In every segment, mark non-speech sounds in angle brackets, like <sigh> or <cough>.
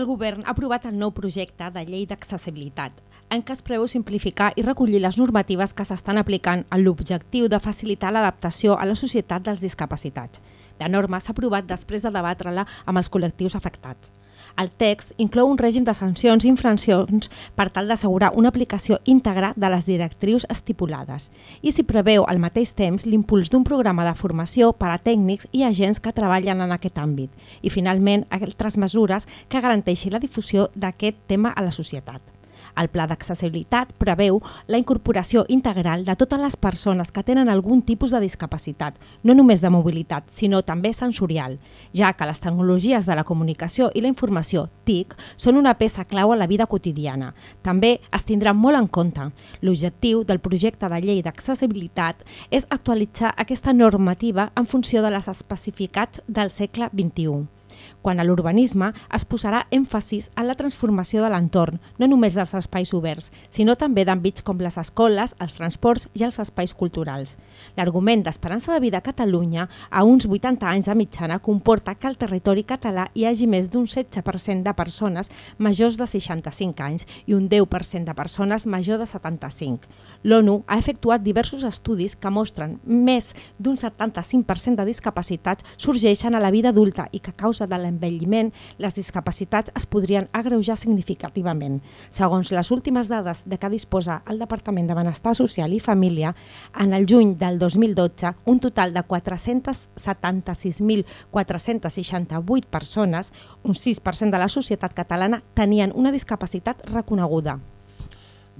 El govern ha aprovat el nou projecte de llei d'accessibilitat, en què es preveu simplificar i recollir les normatives que s'estan aplicant amb l'objectiu de facilitar l'adaptació a la societat dels discapacitats. La norma s'ha aprovat després de debatre-la amb els col·lectius afectats. El text inclou un règim de sancions i infraccions per tal d'assegurar una aplicació íntegra de les directrius estipulades i s'hi preveu al mateix temps l'impuls d'un programa de formació per a tècnics i agents que treballen en aquest àmbit i, finalment, altres mesures que garanteixin la difusió d'aquest tema a la societat. El pla d'accessibilitat preveu la incorporació integral de totes les persones que tenen algun tipus de discapacitat, no només de mobilitat, sinó també sensorial, ja que les tecnologies de la comunicació i la informació, TIC, són una peça clau a la vida quotidiana. També es tindrà molt en compte. L'objectiu del projecte de llei d'accessibilitat és actualitzar aquesta normativa en funció de les especificats del segle XXI. Quan a l'urbanisme es posarà èmfasis en la transformació de l'entorn, no només dels espais oberts, sinó també d'àmbits com les escoles, els transports i els espais culturals. L'argument d'esperança de vida a Catalunya a uns 80 anys de mitjana comporta que al territori català hi hagi més d'un 16% de persones majors de 65 anys i un 10% de persones major de 75. L'ONU ha efectuat diversos estudis que mostren més d'un 75% de discapacitats sorgeixen a la vida adulta i que a causa de l'envelliment les discapacitats es podrien agreujar significativament. Segons les últimes dades de què disposa el Departament de Benestar Social i Família, en el juny del 2012, un total de 476.468 persones, un 6% de la societat catalana, tenien una discapacitat reconeguda.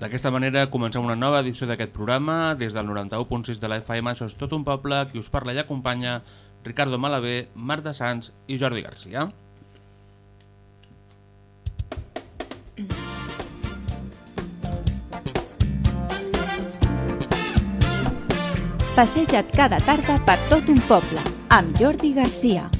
D'aquesta manera comencem una nova edició d'aquest programa. Des del 91.6 de la FM, això és tot un poble, qui us parla i acompanya Ricardo Malavé, Marta Sanz i Jordi Garcia. Passeja't cada tarda per tot un poble, amb Jordi Garcia.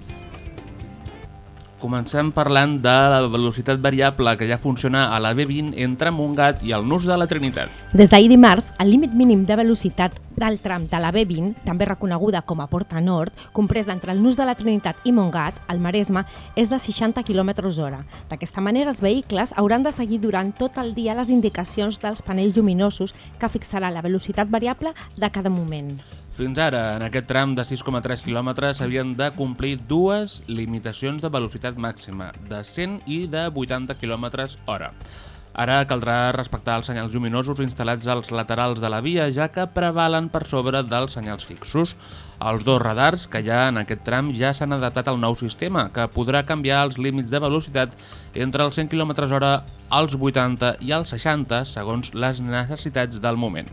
Comencem parlant de la velocitat variable que ja funciona a la B20 entre Montgat i el Nus de la Trinitat. Des d'ahir dimarts, el límit mínim de velocitat del tram de la B20, també reconeguda com a Porta Nord, comprès entre el Nus de la Trinitat i Montgat, al Maresme, és de 60 km hora. D'aquesta manera, els vehicles hauran de seguir durant tot el dia les indicacions dels panells lluminosos que fixarà la velocitat variable de cada moment. Fins ara, en aquest tram de 6,3 km s'havien de complir dues limitacions de velocitat màxima, de 100 i de 80 km hora. Ara caldrà respectar els senyals lluminosos instal·lats als laterals de la via, ja que prevalen per sobre dels senyals fixos. Els dos radars que hi ha en aquest tram ja s'han adaptat al nou sistema, que podrà canviar els límits de velocitat entre els 100 km hora, als 80 i als 60, segons les necessitats del moment.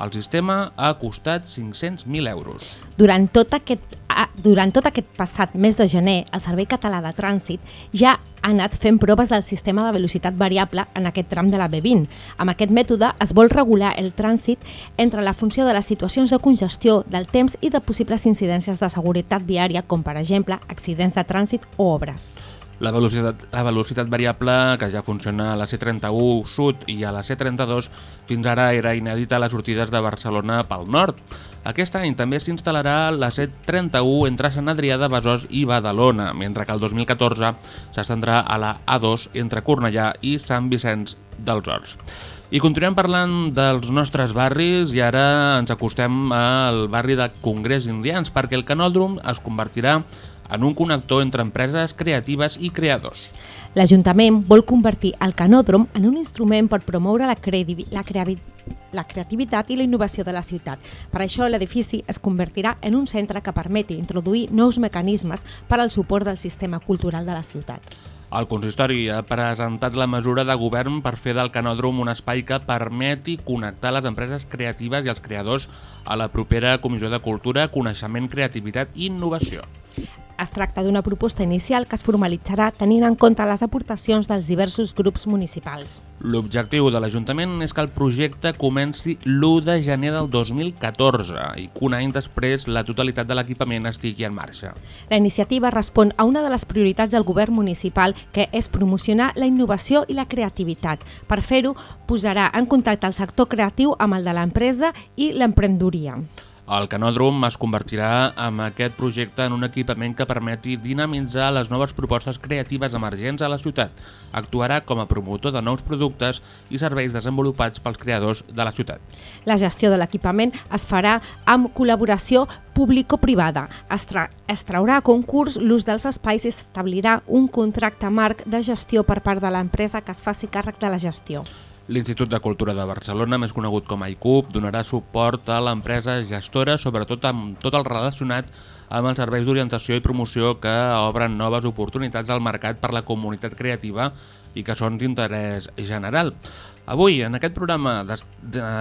El sistema ha costat 500.000 euros. Durant tot, aquest, durant tot aquest passat mes de gener, el Servei Català de Trànsit ja ha anat fent proves del sistema de velocitat variable en aquest tram de la B20. Amb aquest mètode es vol regular el trànsit entre la funció de les situacions de congestió, del temps i de possibles incidències de seguretat viària, com per exemple accidents de trànsit o obres. La velocitat, la velocitat variable, que ja funciona a la C31 Sud i a la C32, fins ara era inèdita a les sortides de Barcelona pel nord. Aquest any també s'instal·larà la C31 entre Sant Adrià de Besòs i Badalona, mentre que el 2014 s'estendrà a la A2 entre Cornellà i Sant Vicenç dels Horts. I continuem parlant dels nostres barris i ara ens acostem al barri de Congrés Indians perquè el canòdrom es convertirà en un connector entre empreses creatives i creadors. L'Ajuntament vol convertir el canòdrom en un instrument per promoure la, la, la creativitat i la innovació de la ciutat. Per això l'edifici es convertirà en un centre que permeti introduir nous mecanismes per al suport del sistema cultural de la ciutat. El consistori ha presentat la mesura de govern per fer del canòdrom un espai que permeti connectar les empreses creatives i els creadors a la propera Comissió de Cultura, Coneixement, Creativitat i Innovació. Es tracta d'una proposta inicial que es formalitzarà tenint en compte les aportacions dels diversos grups municipals. L'objectiu de l'Ajuntament és que el projecte comenci l'1 de gener del 2014 i que un any després la totalitat de l'equipament estigui en marxa. La iniciativa respon a una de les prioritats del govern municipal, que és promocionar la innovació i la creativitat. Per fer-ho, posarà en contacte el sector creatiu amb el de l'empresa i l'emprenedoria. El canòdrom es convertirà amb aquest projecte en un equipament que permeti dinamitzar les noves propostes creatives emergents a la ciutat. Actuarà com a promotor de nous productes i serveis desenvolupats pels creadors de la ciutat. La gestió de l'equipament es farà amb col·laboració público-privada. Es, tra es traurà a concurs l'ús dels espais i s'establirà un contracte marc de gestió per part de l'empresa que es faci càrrec de la gestió. L'Institut de Cultura de Barcelona, més conegut com a ICUP, donarà suport a l'empresa gestora, sobretot amb tot el relacionat amb els serveis d'orientació i promoció que obren noves oportunitats al mercat per la comunitat creativa i que són d'interès general. Avui, en aquest programa,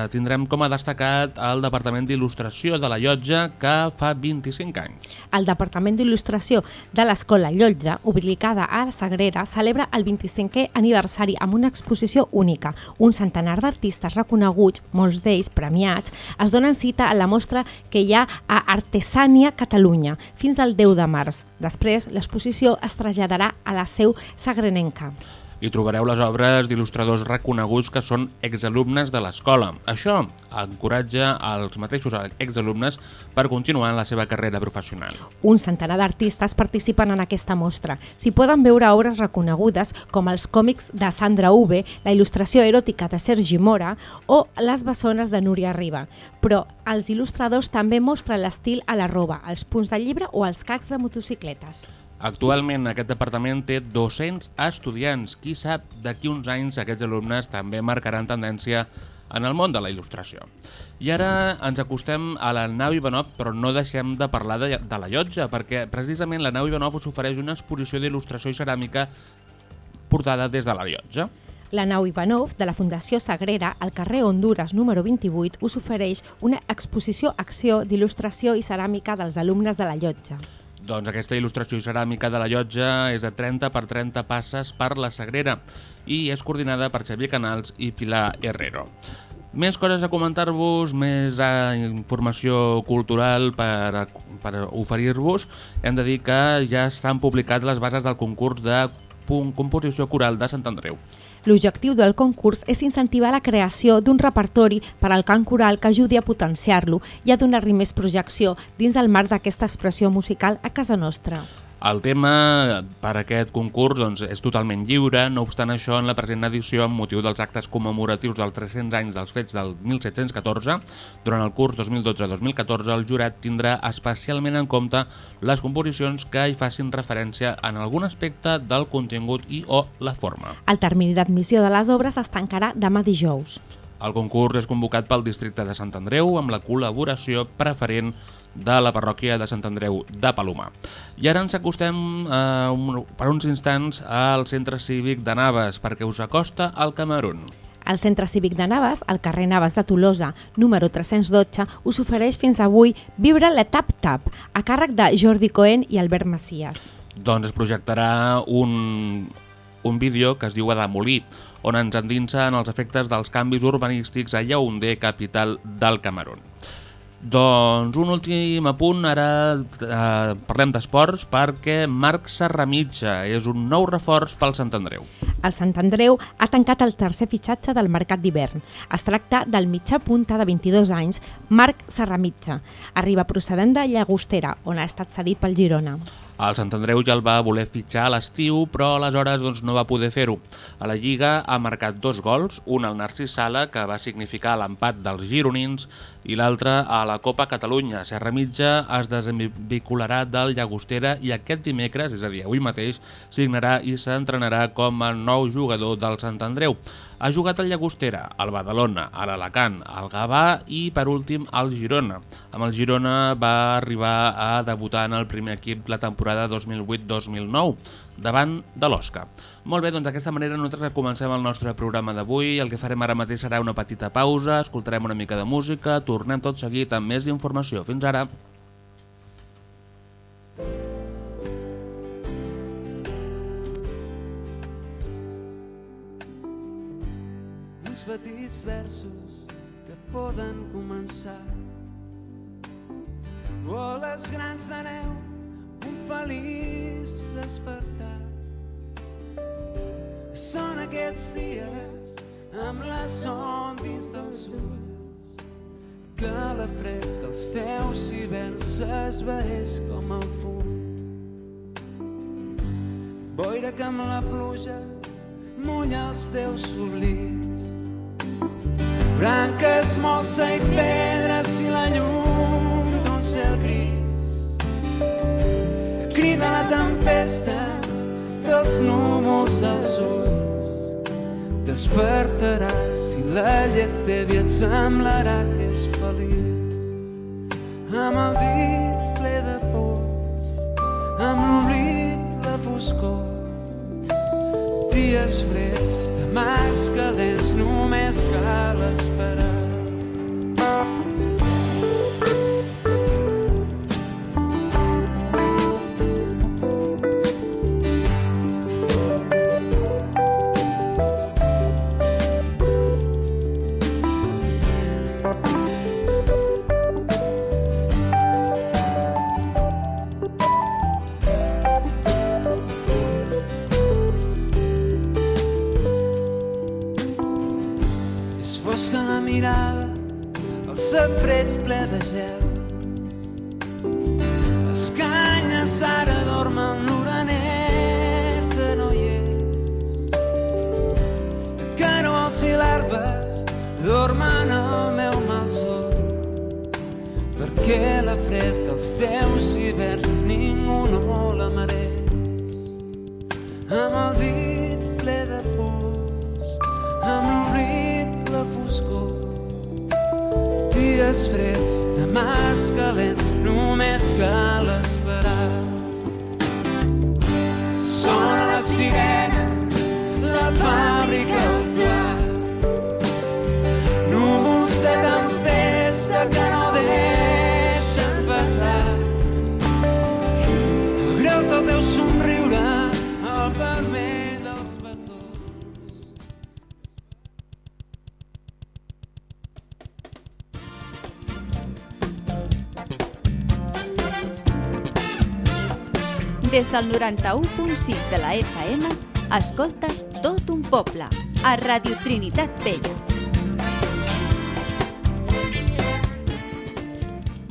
tindrem com a destacat el Departament d'Il·lustració de la Llotja, que fa 25 anys. El Departament d'Il·lustració de l'Escola Llotja, ubicada a la Sagrera, celebra el 25è aniversari amb una exposició única. Un centenar d'artistes reconeguts, molts d'ells premiats, es donen cita a la mostra que hi ha a Artesània Catalunya fins al 10 de març. Després, l'exposició es traslladarà a la seu sagrenenca. Hi trobareu les obres d'il·lustradors reconeguts que són exalumnes de l'escola. Això encoratja els mateixos exalumnes per continuar en la seva carrera professional. Un centenar d'artistes participen en aquesta mostra. S'hi poden veure obres reconegudes com els còmics de Sandra Uve, la il·lustració eròtica de Sergi Mora o les bessones de Núria Riba. Però els il·lustradors també mostren l'estil a la roba, els punts de llibre o els cacs de motocicletes. Actualment aquest departament té 200 estudiants. Qui sap, d'aquí uns anys aquests alumnes també marcaran tendència en el món de la il·lustració. I ara ens acostem a la nau Ivanov, però no deixem de parlar de, de la llotja, perquè precisament la nau Ivanov us ofereix una exposició d'il·lustració i ceràmica portada des de la llotja. La nau Ivanov, de la Fundació Sagrera, al carrer Honduras número 28, us ofereix una exposició-acció d'il·lustració i ceràmica dels alumnes de la llotja. Doncs aquesta il·lustració ceràmica de la llotja és de 30 per 30 passes per la Sagrera i és coordinada per Xavier Canals i Pilar Herrero. Més coses a comentar-vos, més eh, informació cultural per, per oferir-vos. Hem de dir que ja s'han publicat les bases del concurs de composició coral de Sant Andreu. L'objectiu del concurs és incentivar la creació d'un repertori per al cant coral que ajudi a potenciar-lo i a donar-li més projecció dins el marc d'aquesta expressió musical a casa nostra. El tema per aquest concurs doncs, és totalment lliure, no obstant això, en la present edició, amb motiu dels actes commemoratius dels 300 anys dels fets del 1714, durant el curs 2012-2014, el jurat tindrà especialment en compte les composicions que hi facin referència en algun aspecte del contingut i o la forma. El termini d'admissió de les obres es tancarà demà dijous. El concurs és convocat pel districte de Sant Andreu amb la col·laboració preferent de la parròquia de Sant Andreu de Palomar. I ara ens acostem eh, un, per uns instants al centre cívic de Naves perquè us acosta al Camerún. El Centre Cívic de Naves, al carrer Naves de Tolosa, número 312, us ofereix fins avui Viure la Tap Tap, a càrrec de Jordi Cohen i Albert Macias. Doncs es projectarà un, un vídeo que es diu Adamolí, on ens endinsa en els efectes dels canvis urbanístics a Yaoundé, capital del Camerún. Doncs un últim apunt, ara eh, parlem d'esports perquè Marc Serramitja és un nou reforç pel Sant Andreu. El Sant Andreu ha tancat el tercer fitxatge del mercat d'hivern. Es tracta del mitjà punta de 22 anys, Marc Serramitja. Arriba procedent de Llagostera, on ha estat cedit pel Girona. El Sant Andreu ja el va voler fitxar a l'estiu, però aleshores doncs, no va poder fer-ho. A la Lliga ha marcat dos gols, un al Narcís Sala, que va significar l'empat dels gironins, i l'altre a la Copa Catalunya. Serra Mitja es desvincularà del Llagostera i aquest dimecres, és a dir, avui mateix, signarà i s'entrenarà com a nou jugador del Sant Andreu. Ha jugat al Llagostera, al Badalona, a l'Alacant, al Gavà i, per últim, al Girona. Amb el Girona va arribar a debutar en el primer equip la temporada 2008-2009, davant de l'Osca. Molt bé, doncs d'aquesta manera nosaltres comencem el nostre programa d'avui. El que farem ara mateix serà una petita pausa, escoltarem una mica de música, tornem tot seguit amb més informació. Fins ara. uns petits versos que poden començar boles grans de neu feliç despertar. Són aquests dies amb la son dins dels ulls que la fred dels teus hiverns s'esvaeix com el fum. Boira que amb la pluja mulla els teus oblits. Branques, molsa i pedres i la llum d'un cel gris. Crida la tempesta dels núvols als ulls. Despertaràs i la llet tèbia et semblarà que és feliç. Amb el dit ple de pols, amb l'oblit la foscor, dies freds, demàs calents, només cal esperar. Del 91.6 de la FM, escoltes tot un poble, a Radio Trinitat Vella.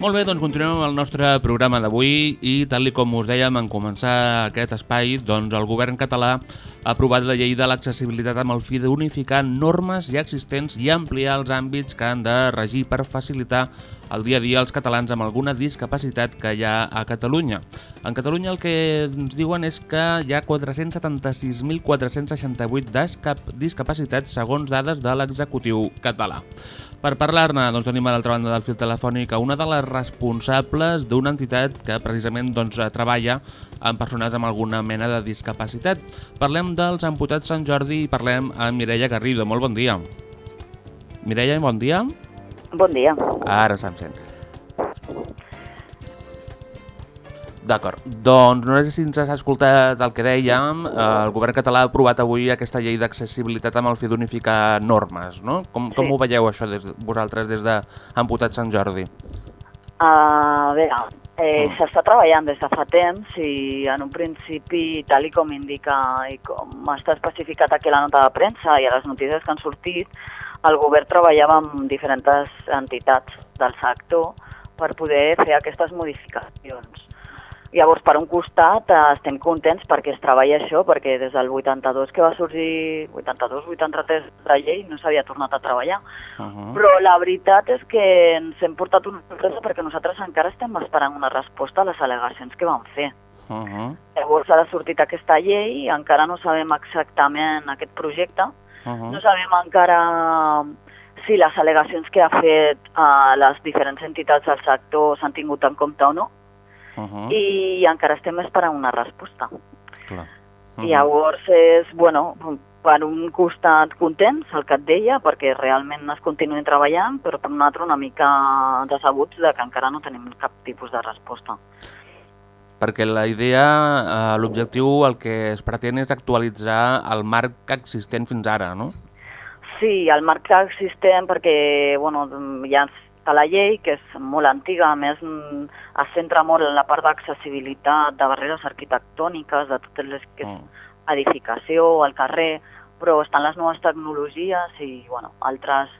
Molt bé, doncs continuem amb el nostre programa d'avui i tal com us dèiem en començar aquest espai, doncs el govern català ha aprovat la llei de l'accessibilitat amb el fi d'unificar normes ja existents i ampliar els àmbits que han de regir per facilitar el dia a dia als catalans amb alguna discapacitat que hi ha a Catalunya. En Catalunya el que ens diuen és que hi ha 476.468 discap discapacitats segons dades de l'executiu català. Per parlar-ne, doncs, tenim a l'altra banda del fil telefònic una de les responsables d'una entitat que precisament doncs, treballa amb persones amb alguna mena de discapacitat. Parlem dels amputats Sant Jordi i parlem amb Mireia Garrido. Molt bon dia. Mireia, bon dia. Bon dia. Ara se'm sent. D'acord, doncs no sé si ens has escoltat el que dèiem, eh, el govern català ha aprovat avui aquesta llei d'accessibilitat amb el fi d'unificar normes, no? Com, com Sí. ho veieu això des, vosaltres des d'Amputats Sant Jordi? A veure, eh, Mm. s'està treballant des de fa temps i en un principi, tal i com indica i com està especificat aquí la nota de premsa i a les notícies que han sortit, el govern treballava amb diferents entitats del sector per poder fer aquestes modificacions. Llavors, per un costat, eh, estem contents perquè es treballa això, perquè des del 82 que va sorgir, 82-83 la llei, no s'havia tornat a treballar. Uh -huh. Però la veritat és que ens hem portat una sorpresa perquè nosaltres encara estem esperant una resposta a les al·legacions que vam fer. Uh -huh. Llavors ara ha sortit aquesta llei, encara no sabem exactament aquest projecte, Uh -huh. no sabem encara si les al·legacions que ha fet a les diferents entitats del sector s'han tingut en compte o no, Uh -huh. i encara estem esperant una resposta. Clar. Uh -huh. Llavors és, bueno, per un costat contents, el que et deia, perquè realment es continuïn treballant, però per un altre una mica decebuts de que encara no tenim cap tipus de resposta. Perquè la idea, eh, l'objectiu, el que es pretén és actualitzar el marc existent fins ara, no? Sí, el marc existent perquè bueno, hi a la llei, que és molt antiga, a més mm, es centra molt en la part d'accessibilitat, de barreres arquitectòniques, de tot el que és Mm. edificació, al carrer, però estan les noves tecnologies i bueno, altres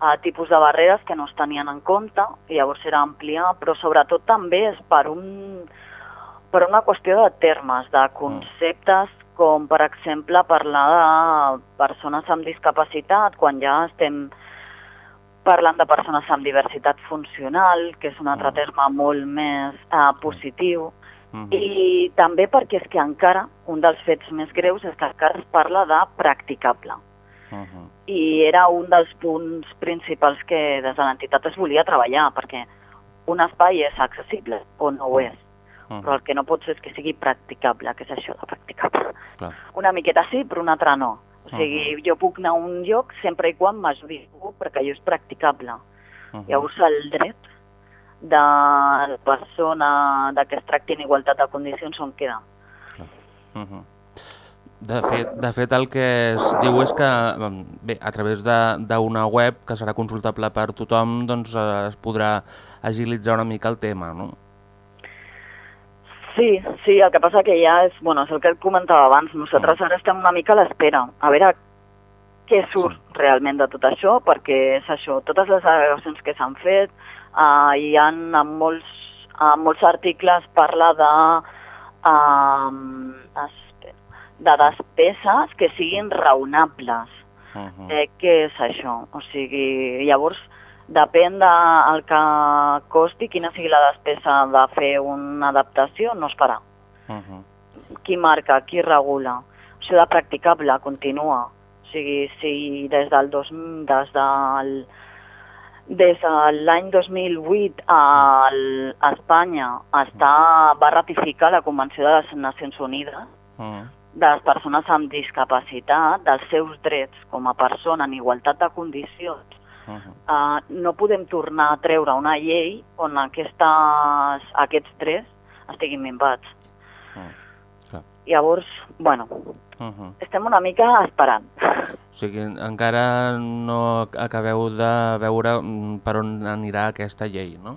uh, tipus de barreres que no es tenien en compte, i llavors era ampliar, però sobretot també és per, un, per una qüestió de termes, de conceptes, com per exemple parlar de persones amb discapacitat, quan ja estem parlant de persones amb diversitat funcional, que és un altre terme molt més uh, positiu, Uh -huh. i també perquè és que encara, un dels fets més greus és que encara es parla de practicable. Uh -huh. I era un dels punts principals que des de l'entitat es volia treballar, perquè un espai és accessible o no ho és, Uh però el que no pot ser és que sigui practicable, que és això de practicable. Clar. Una miqueta sí, però una altra no. O sigui, jo puc anar a un lloc sempre i quan m'ajudi algú perquè allò és practicable. Uh -huh. Llavors el dret de la persona de que es tracti en igualtat de condicions on queda. Uh -huh. De fet, de fet, el que es diu és que em, bé, a través de- d'una web que serà consultable per tothom doncs, eh, es podrà agilitzar una mica el tema, no? Sí, sí, el que passa que ja és, bueno, és el que et comentava abans, nosaltres ara estem una mica a l'espera, a veure què surt sí. realment de tot això, perquè és això, totes les al·legacions que s'han fet, uh, hi ha en molts, en molts articles parla de, uh, de despeses que siguin raonables. Uh -huh. Eh, què és això? O sigui, llavors depèn del que costi, quina sigui la despesa de fer una adaptació, no es farà. Uh -huh. Qui marca, qui regula? Això de practicable continua. O sigui, si des del dos, des del des de l'any 2008 a, a Espanya està, va ratificar la Convenció de les Nacions Unides Uh -huh. de les persones amb discapacitat, dels seus drets com a persona en igualtat de condicions, Uh -huh. uh, no podem tornar a treure una llei on aquestes, aquests drets estiguin minvats. Uh, clar. Llavors, bueno, Uh -huh. estem una mica esperant. O sigui, encara no acabeu de veure mm, per on anirà aquesta llei, no?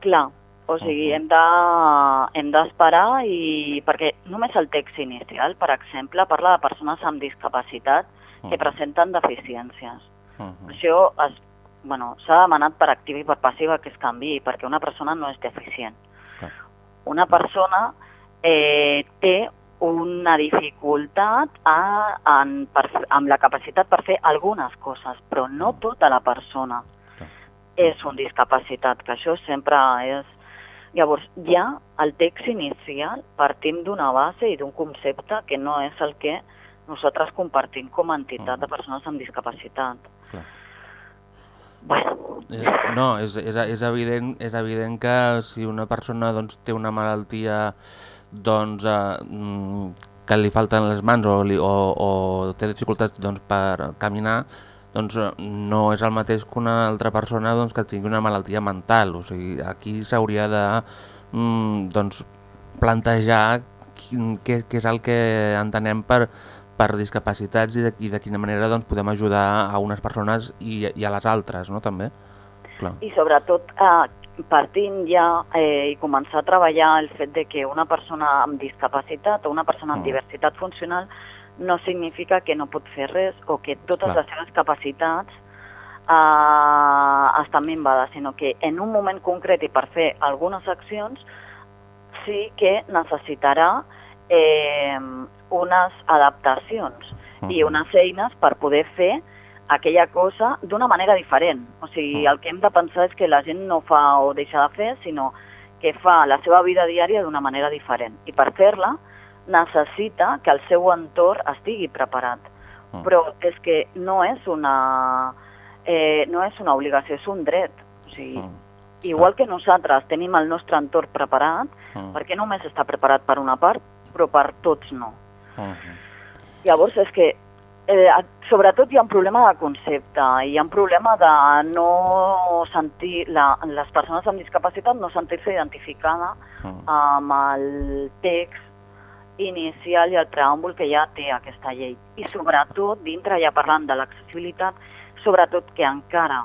Clar, o sigui, hem de- hem d'esperar i perquè només el text inicial, per exemple, parla de persones amb discapacitat que presenten deficiències. Uh -huh. Això es, bueno, s'ha demanat per activa i per passiva que es canvi perquè una persona no és deficient. Clar. Una persona eh, té una dificultat a, en, per, amb la capacitat per fer algunes coses, però no tota la persona Clar. és un discapacitat, que això sempre és... Llavors, ja el text inicial partim d'una base i d'un concepte que no és el que nosaltres compartim com a entitat de persones amb discapacitat. Clar. Bueno, És, no, és, és, és, evident, és evident que si una persona doncs, té una malaltia doncs, eh, mm, que li falten les mans o, li, o, o té dificultats doncs, per caminar, doncs eh, no és el mateix que una altra persona doncs, que tingui una malaltia mental. O sigui, aquí s'hauria de mm, doncs, plantejar quin, què, què és el que entenem per, per discapacitats i de, i de quina manera doncs, podem ajudar a unes persones i, i a les altres, no? també. Clar. i sobretot eh, partint ja eh, i començar a treballar el fet de que una persona amb discapacitat o una persona amb Mm. diversitat funcional no significa que no pot fer res o que totes Clar. les seves capacitats eh, estan minvades, sinó que en un moment concret i per fer algunes accions sí que necessitarà eh, unes adaptacions i unes eines per poder fer aquella cosa d'una manera diferent. O sigui, el que hem de pensar és que la gent no fa o deixa de fer, sinó que fa la seva vida diària d'una manera diferent. I per fer-la necessita que el seu entorn estigui preparat. Mm. Però és que no és una, eh, no és una obligació, és un dret. O sigui, Mm. igual que nosaltres tenim el nostre entorn preparat, Mm. perquè només està preparat per una part, però per tots no. Mhm. Llavors és que eh, sobretot hi ha un problema de concepte, hi ha un problema de no sentir, la, les persones amb discapacitat no sentir-se identificada Mm. amb el text inicial i el preàmbul que ja té aquesta llei. I sobretot, dintre ja parlant de l'accessibilitat, sobretot que encara,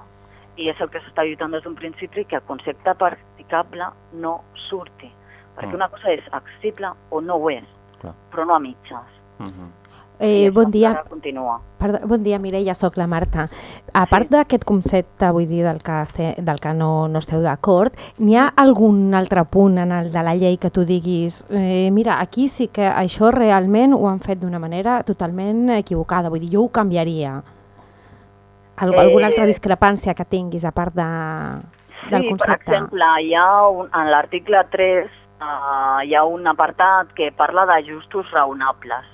i és el que s'està lluitant des d'un principi, que el concepte practicable no surti. Perquè Mm. una cosa és accessible o no ho és, Clar. però no a mitges. Mhm. I Eh, bon dia. Continua. Perdó, bon dia, Mireia, sóc la Marta. A part d'aquest concepte, vull dir, del que, este, del que no, no esteu d'acord, n'hi ha algun altre punt en el de la llei que tu diguis eh, mira, aquí sí que això realment ho han fet d'una manera totalment equivocada, vull dir, jo ho canviaria. Alg Eh, alguna altra discrepància que tinguis a part de, del sí, concepte? per exemple, hi ha un, en l'article 3 uh, hi ha un apartat que parla d'ajustos raonables.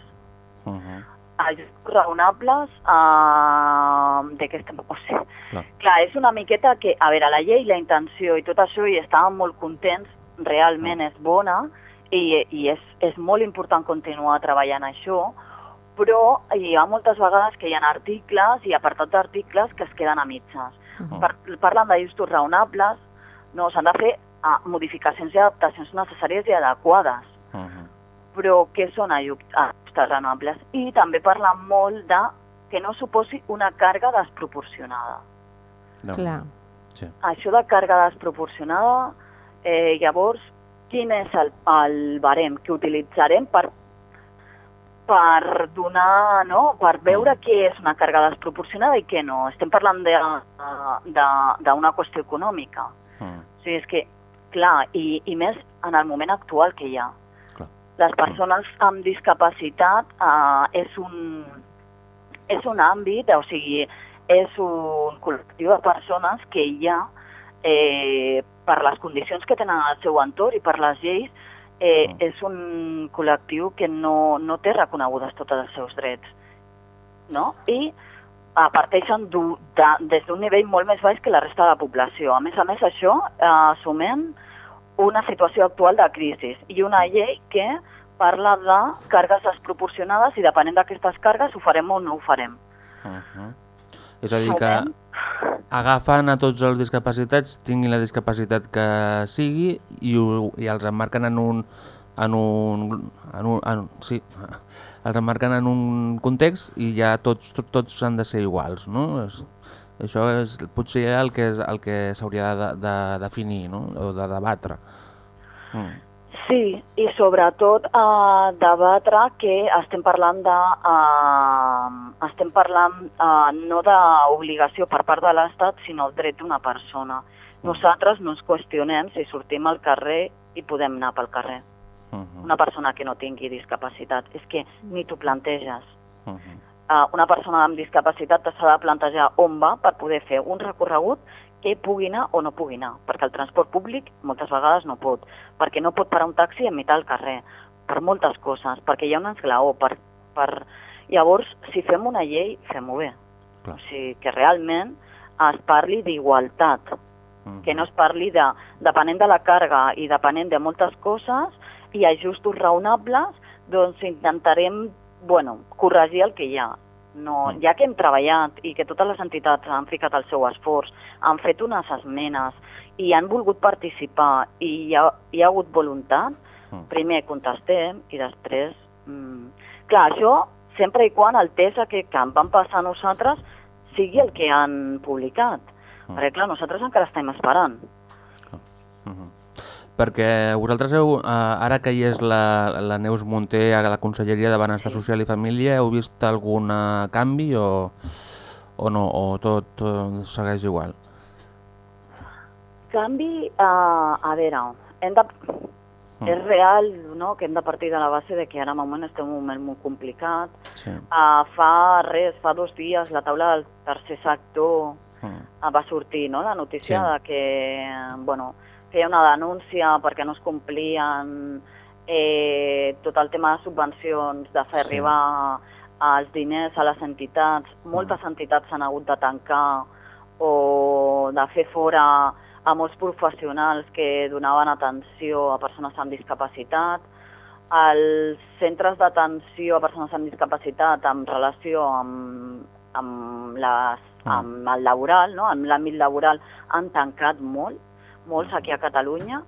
Mhm. Ajustos raonables uh, de què estem... O sigui, Clar. clar, és una miqueta que, a veure, la llei, la intenció i tot això, i estàvem molt contents, realment és bona i, i és, és molt important continuar treballant això, però hi ha moltes vegades que hi ha articles i apartats d'articles que es queden a mitges. Mhm. Per, parlen d'ajustos raonables, no, s'han de fer ah, modificacions i adaptacions necessàries i adequades. Mhm. Però què són aju- ajustes raonables? I també parlen molt de que no suposi una càrrega desproporcionada. No. Clar. Sí. Això de càrrega desproporcionada, eh, llavors, quin és el, el barem que utilitzarem per per donar, no? per veure què és una càrrega desproporcionada i què no. Estem parlant de- de- d'una qüestió econòmica. Mhm. O sigui, és que, clar, i, i més en el moment actual que hi ha. Clar. Les persones amb discapacitat eh, és, un, és un àmbit, o sigui, és un col·lectiu de persones que hi ha, eh, per les condicions que tenen al seu entorn i per les lleis, eh, Mm. és un col·lectiu que no, no té reconegudes totes els seus drets. No? I eh, parteixen de, des d'un nivell molt més baix que la resta de la població. A més a més, això eh, assument una situació actual de crisi i una llei que parla de càrregues desproporcionades i depenent d'aquestes càrregues ho farem o no ho farem. Mhm. És a dir, que agafen a tots els discapacitats, tinguin la discapacitat que sigui, i, ho, i els emmarquen en un, en un, en un en, sí, els emmarquen en un context i ja tots, tots, tots han de ser iguals, no? És, això és potser el que, és, el que s'hauria de, de definir, no? O de debatre. Mm. Sí, i sobretot eh, debatre que estem parlant de eh, estem parlant eh, no d'obligació per part de l'Estat, sinó el dret d'una persona. Nosaltres no ens qüestionem si sortim al carrer i podem anar pel carrer. Mhm. Una persona que no tingui discapacitat. És que ni t'ho planteges. Mhm. Uh, una persona amb discapacitat s'ha de plantejar on va per poder fer un recorregut que pugui anar o no pugui anar, perquè el transport públic moltes vegades no pot, perquè no pot parar un taxi en mitjà del carrer, per moltes coses, perquè hi ha un esglaó, per, per... Llavors, si fem una llei, fem-ho bé. Clar. O sigui, que realment es parli d'igualtat, Mhm. que no es parli de, depenent de la càrrega i depenent de moltes coses i ajustos raonables, doncs intentarem bueno, corregir el que hi ha. No, Mm. ja que hem treballat i que totes les entitats han ficat el seu esforç, han fet unes esmenes i han volgut participar i hi ha, hi ha hagut voluntat, Mm. primer contestem i després... Mm, clar, això sempre i quan el test aquest que vam passar nosaltres sigui el que han publicat. Mm. Perquè, clar, nosaltres encara estem esperant. Mhm. Perquè vosaltres heu, eh, ara que hi és la, la Neus Munté a la Conselleria de Benestar Social i Família, heu vist algun eh, canvi o, o no, o tot, tot segueix igual? Canvi, uh, a veure, hem de... Mm. És real no? que hem de partir de la base de que ara en moment estem en un moment molt complicat. Sí. Uh, fa res, fa dos dies, la taula del tercer sector Mm. uh, va sortir no? la notícia Sí. de que bueno, feia una denúncia perquè no es complien eh, tot el tema de subvencions, de fer Sí. arribar els diners a les entitats. Moltes entitats s'han hagut de tancar o de fer fora a molts professionals que donaven atenció a persones amb discapacitat. Els centres d'atenció a persones amb discapacitat en relació amb, amb, les, Ah. amb el laboral, no? amb l'àmbit laboral, han tancat molt, molts aquí a Catalunya.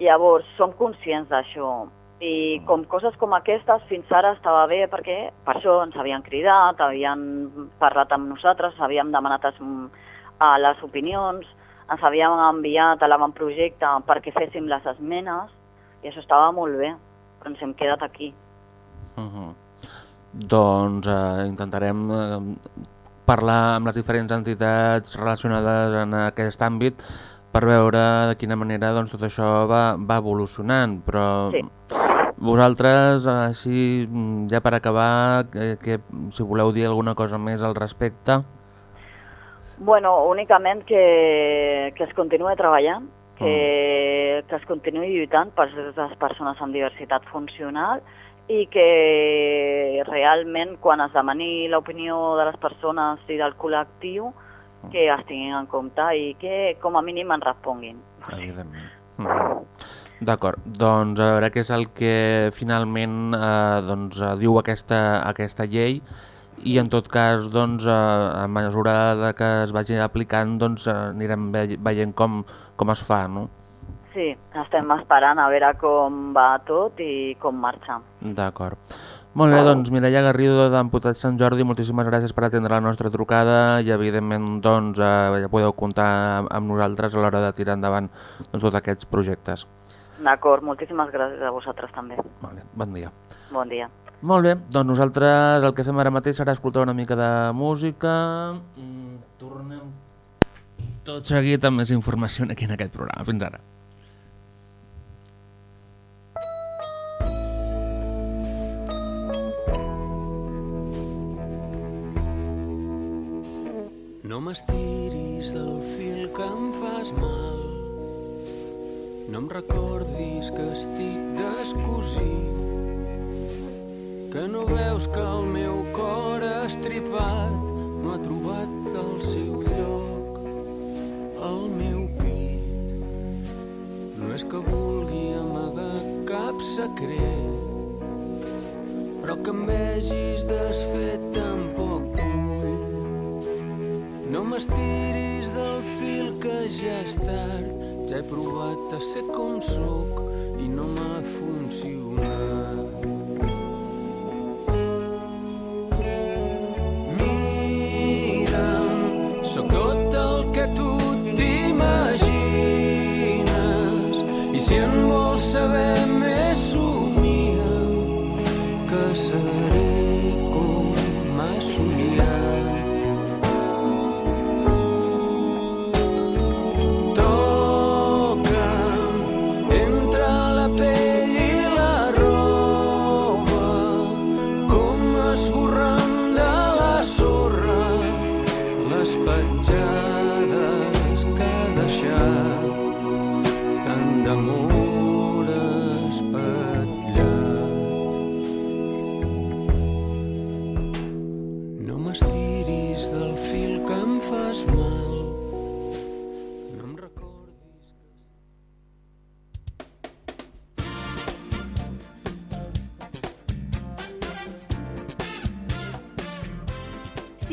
Llavors, som conscients d'això. I com coses com aquestes fins ara estava bé perquè per això ens havien cridat, havien parlat amb nosaltres, havíem demanat es, a les opinions, ens havíem enviat a l'avantprojecte perquè féssim les esmenes i això estava molt bé, però ens hem quedat aquí. Uh -huh. Doncs eh, intentarem eh, parlar amb les diferents entitats relacionades en aquest àmbit per veure de quina manera doncs, tot això va, va evolucionant, però Sí. vosaltres, així, mm, ja per acabar, que, que, si voleu dir alguna cosa més al respecte... Bueno, únicament que, que es continuï treballant, que, que es continuï lluitant per les persones amb diversitat funcional i que realment quan es demani l'opinió de les persones i del col·lectiu que es tinguin en compte i que com a mínim en responguin. Evidentment. <laughs> D'acord, doncs a veure què és el que finalment eh, doncs, eh, diu aquesta, aquesta llei i en tot cas doncs, eh, a mesura de que es vagi aplicant doncs, eh, anirem ve veient com, com es fa, no? Sí, estem esperant a veure com va tot i com marxa. D'acord. Molt bé, doncs Mireia Garrido d'Amputat Sant Jordi, moltíssimes gràcies per atendre la nostra trucada i evidentment doncs, eh, ja podeu comptar amb nosaltres a l'hora de tirar endavant doncs, tots aquests projectes. D'acord, moltíssimes gràcies a vosaltres també. Vale, bon dia. Bon dia. Molt bé, doncs nosaltres el que fem ara mateix serà escoltar una mica de música. Tornem tot seguit amb més informació aquí en aquest programa. Fins ara. No m'estiris del fil que em fas mal. No em recordis que estic descosit. Que no veus que el meu cor estripat no ha trobat el seu lloc al meu pit. No és que vulgui amagar cap secret, però que em vegis desfet. No m'estiris del fil que ja és tard, ja he provat a ser com sóc i no m'ha funcionat. Mira'm, sóc tot el que tu t'imagines i si en vols saber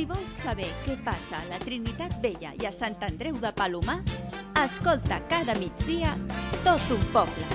Si vols saber què passa a la Trinitat Vella i a Sant Andreu de Palomar, escolta cada migdia tot un poble.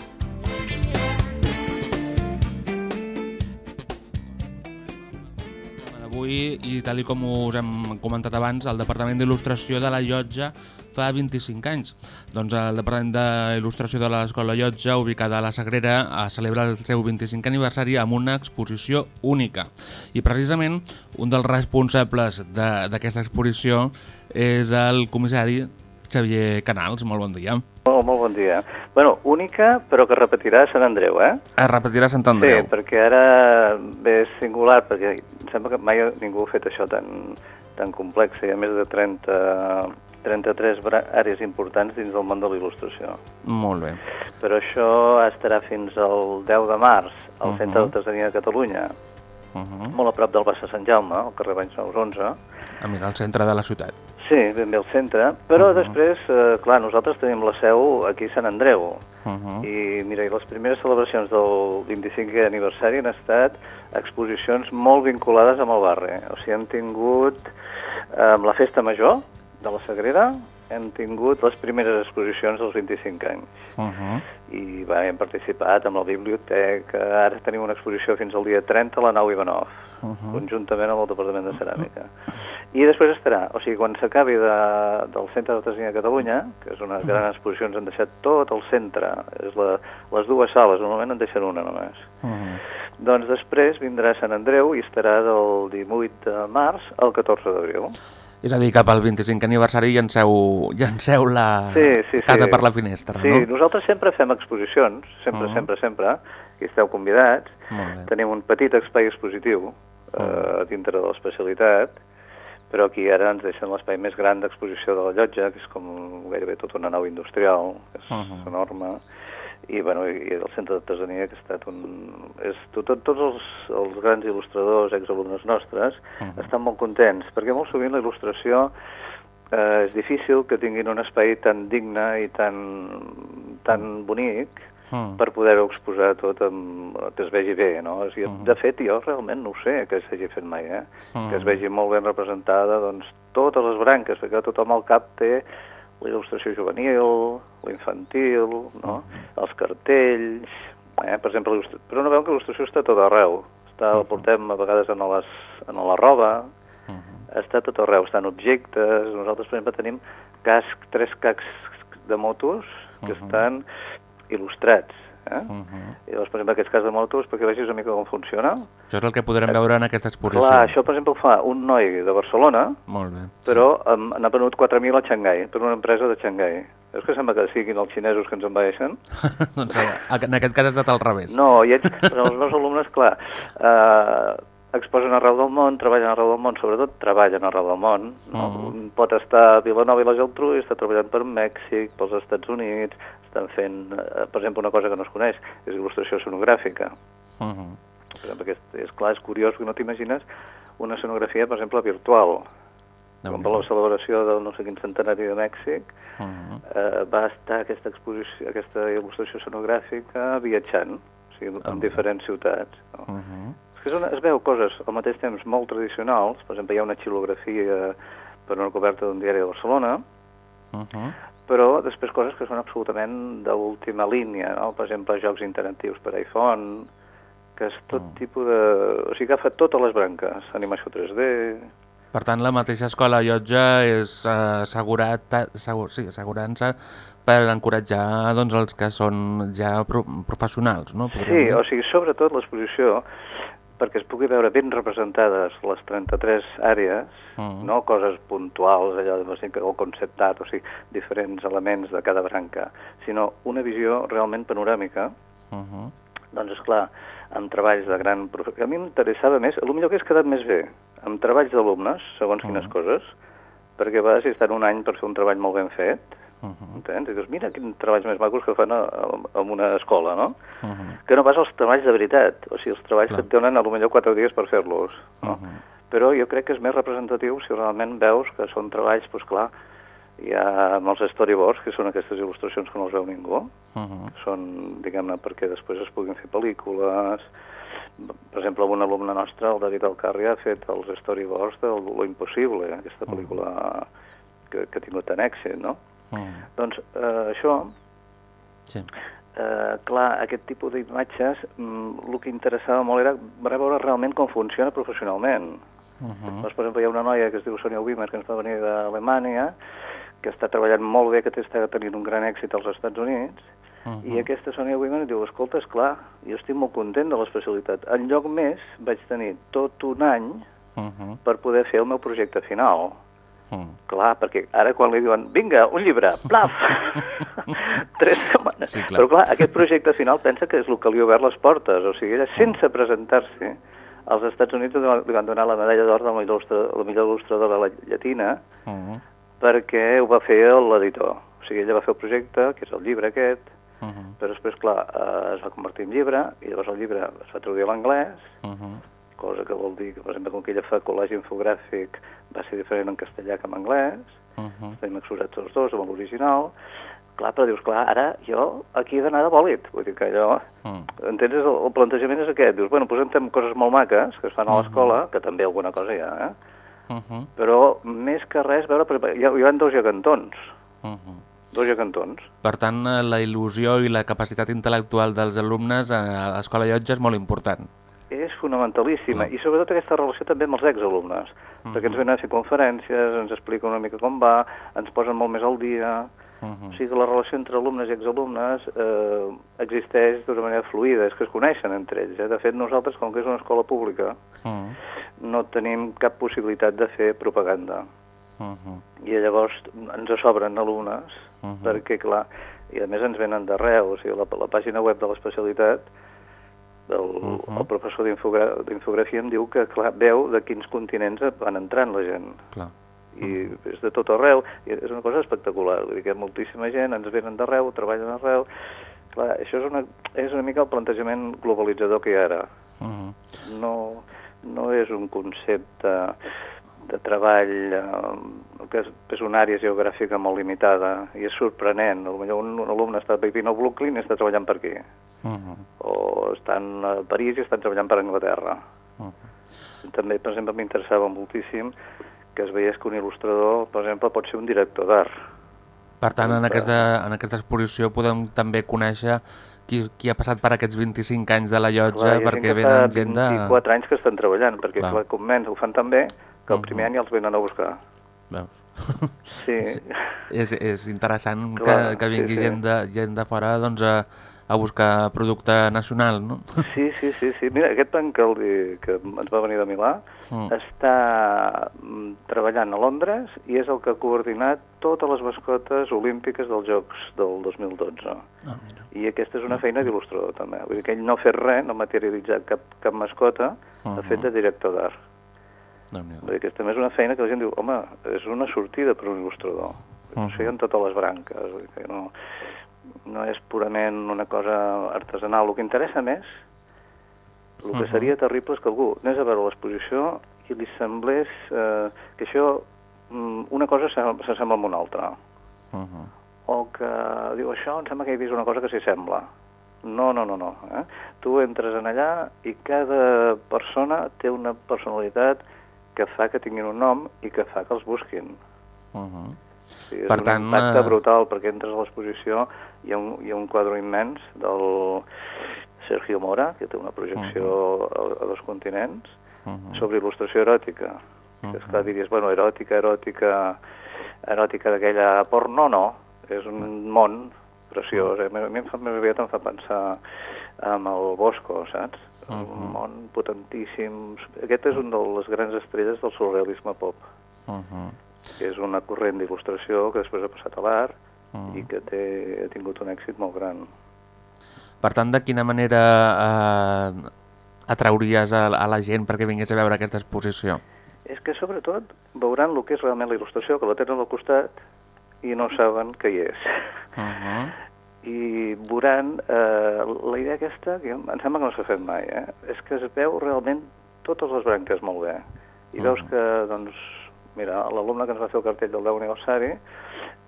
Avui, i tal com us hem comentat abans, el Departament d'Il·lustració de la Llotja fa 25 anys. Doncs el Departament d'Il·lustració de l'Escola Llotja, ubicada a la Sagrera, eh, celebra el seu 25 aniversari amb una exposició única. I precisament un dels responsables de- d'aquesta exposició és el comissari Xavier Canals. Molt bon dia. Molt, molt bon dia. Bueno, única, però que repetirà a Sant Andreu, eh? Es repetirà a Sant Andreu. Sí, perquè ara ve singular, perquè em sembla que mai ningú ha fet això tan, tan complex. Hi ha més de 30, 33 bra- àrees importants dins del món de la il·lustració. Molt bé. Però això estarà fins al 10 de març al Mhm. Centre d'Artesania de Catalunya, Uh -huh. molt a prop del Bassa Sant Jaume, al carrer Banys Nous 11. A mirar al centre de la ciutat. Sí, ben bé al centre, però després, eh, clar, nosaltres tenim la seu aquí a Sant Andreu, Uh -huh. i mira, i les primeres celebracions del 25è aniversari han estat exposicions molt vinculades amb el barri. O sigui, hem tingut eh, amb la festa major de la Sagrera, hem tingut les primeres exposicions dels 25 anys. Uh -huh. I va, hem participat amb la biblioteca, ara tenim una exposició fins al dia 30 a la nau Ivanov, Uh -huh. conjuntament amb el Departament de Ceràmica. I després estarà, o sigui, quan s'acabi de, del Centre d'Artesania de Catalunya, que és una gran exposició, ens han deixat tot el centre, és la, les dues sales, normalment en deixen una només. Uh -huh. Doncs després vindrà Sant Andreu i estarà del 18 de març al 14 d'abril. És a dir, cap al 25 aniversari llanceu, llanceu la Sí, sí, sí. casa per la finestra, sí, no? nosaltres sempre fem exposicions, sempre, Mhm. sempre, sempre, i esteu convidats. Tenim un petit espai expositiu eh, dintre de l'especialitat, però aquí ara ens deixen l'espai més gran d'exposició de la llotja, que és com gairebé tota una nau industrial, que és Mhm. enorme, i, bueno, i el centre d'artesania, que ha estat un... És, tot, tot, tots els, els grans il·lustradors, exalumnes nostres, Mhm. estan molt contents, perquè molt sovint la il·lustració eh, és difícil que tinguin un espai tan digne i tan, tan bonic Mm. per poder-ho exposar tot amb, que es vegi bé, no? O sigui, Mhm. De fet, jo realment no ho sé que s'hagi fet mai, eh? Mhm. Que es vegi molt ben representada, doncs, totes les branques, perquè tothom al cap té la il·lustració juvenil, la infantil, no? Els cartells, eh? Per exemple, però no veuen que l'il·lustració està tot arreu. Està, la portem a vegades en, les, en la roba, està tot arreu, estan objectes, nosaltres, per exemple, tenim casc, tres cascs de motos que Mhm. estan il·lustrats, eh? Mhm. I llavors, per exemple, aquests cascs de motos, perquè vegis una mica com funciona. Això és el que podrem veure en aquesta exposició. Clar, això, per exemple, ho fa un noi de Barcelona, Molt bé. però um, n'ha venut 4.000 a Xangai, per una empresa de Xangai. Veus que sembla que siguin els xinesos que ens envaeixen? <laughs> doncs eh, en aquest cas ha estat al revés. No, i però els meus alumnes, clar, eh, exposen arreu del món, treballen arreu del món, sobretot treballen arreu del món. No? Mhm. Un pot estar a Vilanova i la Geltrú i està treballant per Mèxic, pels Estats Units, estan fent, eh, per exemple, una cosa que no es coneix, és il·lustració sonogràfica. Mhm. Per exemple, aquest, és clar, és curiós que no t'imagines una escenografia, per exemple, virtual. Com per la celebració del no sé quin centenari de Mèxic, Mhm. eh, va estar aquesta exposició, aquesta il·lustració sonogràfica viatjant, o sigui, en diferents ciutats. No? Mhm. És que és una, es veu coses al mateix temps molt tradicionals, per exemple, hi ha una xilografia per una coberta d'un diari de Barcelona, Mhm. però després coses que són absolutament d'última línia, no? per exemple, jocs interactius per iPhone, que és tot tipus de... O sigui, agafa totes les branques, animació 3D... Per tant, la mateixa escola Llotja és eh, assegurat, assegur, sí, assegurant-se per encoratjar doncs, els que són ja pro professionals, no? Podríem Sí, dir. o sigui, sobretot l'exposició, perquè es pugui veure ben representades les 33 àrees, Mm. no coses puntuals, allò de, o sigui, el concept art, o sigui, diferents elements de cada branca, sinó una visió realment panoràmica, Mhm. doncs, és clar, amb treballs de gran... A mi m'interessava més, el millor que és quedat més bé, amb treballs d'alumnes, segons quines coses, perquè a vegades hi estan un any per fer un treball molt ben fet, Mhm. entens? I dius, mira quins treballs més macos que fan a, a, en una escola, no? Mhm. que no pas els treballs de veritat, o sigui, els treballs Clar. que et donen a lo millor quatre dies per fer-los, no? Mhm. Però jo crec que és més representatiu si realment veus que són treballs, doncs clar, hi ha amb els storyboards, que són aquestes il·lustracions que no els veu ningú, Mhm. són, diguem-ne, perquè després es puguin fer pel·lícules, per exemple, un alumne nostre, el David Alcarri, ha fet els storyboards de Lo Impossible, aquesta pel·lícula que, que ha tingut tant èxit, no? Mhm. Doncs eh, això, Sí. eh, clar, aquest tipus d'imatges, mm, el que interessava molt era veure realment com funciona professionalment. Mhm. Doncs, per exemple, hi ha una noia que es diu Sonia Wimmer, que ens va venir d'Alemanya, que està treballant molt bé, que està tenint un gran èxit als Estats Units, Mhm. i aquesta Sonia Wimmer diu, escolta, és clar, jo estic molt content de l'especialitat. En lloc més, vaig tenir tot un any Mhm. per poder fer el meu projecte final. Mhm. Clar, perquè ara quan li diuen, vinga, un llibre, plaf! <laughs> Tres setmanes. Sí, clar. Però clar, aquest projecte final pensa que és el que li ha obert les portes. O sigui, ella, sense presentar-se, als Estats Units li van- donar la medalla d'or de la millor, il·lustradora la- llatina Uh -huh. perquè ho va fer l'editor. O sigui, ella va fer el projecte, que és el llibre aquest, Uh -huh. però després, clar, eh, es va convertir en llibre, i llavors el llibre es va traduir a l'anglès, Uh. Cosa que vol dir que, per exemple, com que ella fa col·legi infogràfic, va ser diferent en castellà que en anglès, Uh -huh. tenim exposats els dos amb l'original, clar, però dius, clar, ara jo aquí he d'anar de bòlit, vull dir que allò, Mm. entens, el, el plantejament és aquest, dius, bueno, posem coses molt maques que es fan a l'escola, que també alguna cosa hi ha, eh? Uh -huh. però més que res, veure, perquè hi ha, hi ha dos gegantons, Uh -huh. dos gegantons, Per tant, eh, la il·lusió i la capacitat intel·lectual dels alumnes a l'escola Llotja és molt important. És fonamentalíssima, Clar. i sobretot aquesta relació també amb els exalumnes, perquè ens venen a fer conferències, ens explica una mica com va, ens posen molt més al dia, Uh o -huh. sigui que la relació entre alumnes i exalumnes eh, existeix d'una manera fluida, és que es coneixen entre ells. Eh? De fet, nosaltres, com que és una escola pública, Uh -huh. no tenim cap possibilitat de fer propaganda. Uh -huh. I llavors ens sobren alumnes, Uh -huh. perquè, clar, i a més ens venen d'arreu, o sigui, la, la pàgina web de l'especialitat, el, Uh -huh. el professor d'infogra- d'infografia em diu que, clar, veu de quins continents van entrant la gent Clar. i és de tot arreu, i és una cosa espectacular, vull dir que moltíssima gent ens venen d'arreu, treballen arreu, clar, això és una, és una mica el plantejament globalitzador que hi ha ara, Uh -huh. no, no és un concepte de treball eh, que és, és una àrea geogràfica molt limitada i és sorprenent, potser un, un alumne està vivint a Brooklyn i està treballant per aquí, Uh -huh. o estan a París i estan treballant per Anglaterra. Uh -huh. També, per exemple, m'interessava moltíssim que es veiés que un il·lustrador, per exemple, pot ser un director d'art. Per tant, en aquesta, en aquesta exposició podem també conèixer qui, qui ha passat per aquests 25 anys de la llotja, Clar, perquè venen gent de... 24 anys que estan treballant, perquè Clar. clar, com nens ho fan tan bé que el primer any els venen a buscar. Veus? <laughs> Sí, és, és interessant Clar, que, que vingui sí, sí. gent, de, gent de fora doncs, a, a buscar producte nacional, no? <laughs> sí, sí, sí, sí. Mira, aquest Pancaldi que ens va venir de Milà Mm. està mm, treballant a Londres i és el que ha coordinat totes les mascotes olímpiques dels Jocs del 2012. Ah, mira. I aquesta és una feina d'il·lustrador també. Vull dir que ell no ha fet res, no ha materialitzat cap, cap mascota, ha Mhm. fet de director d'art. Dir que també és una feina que la gent diu, home, és una sortida per un il·lustrador. Uh. -huh. Això hi ha en totes les branques, vull dir que no, no és purament una cosa artesanal. El que interessa més, el que Mhm. seria terrible és que algú anés a veure l'exposició i li semblés eh, que això, mm, una cosa s'assembla s'assembla amb una altra. Uh -huh. O que diu, això em sembla que he vist una cosa que s'hi sembla. No, no, no, no. Eh? Tu entres en allà i cada persona té una personalitat que fa que tinguin un nom i que fa que els busquin. Uh -huh. Sí, és Per un tant, impacte eh, brutal, perquè entres a l'exposició hi, ha un, hi ha un quadre immens del Sergio Mora, que té una projecció a, a dos continents, Uh -huh. sobre il·lustració eròtica. Que esclar, diries, bueno, eròtica, eròtica, eròtica d'aquella porno, no. És un món preciós. Eh? A mi em fa, més aviat em fa pensar en el Bosco, saps? Un Mhm. món potentíssim. Aquest és un de les grans estrelles del surrealisme pop Uh -huh. que és una corrent d'il·lustració que després ha passat a l'art Mm. i que té, ha tingut un èxit molt gran. Per tant, de quina manera eh, atrauries a, a la gent perquè vingués a veure aquesta exposició? És que sobretot veuran el que és realment la il·lustració, que la tenen al costat i no saben què hi és. Uh -huh. I veuran eh, la idea aquesta, que em sembla que no s'ha fet mai, eh? és que es veu realment totes les branques molt bé. I veus Mhm. que, doncs, mira, l'alumne que ens va fer el cartell del 10 aniversari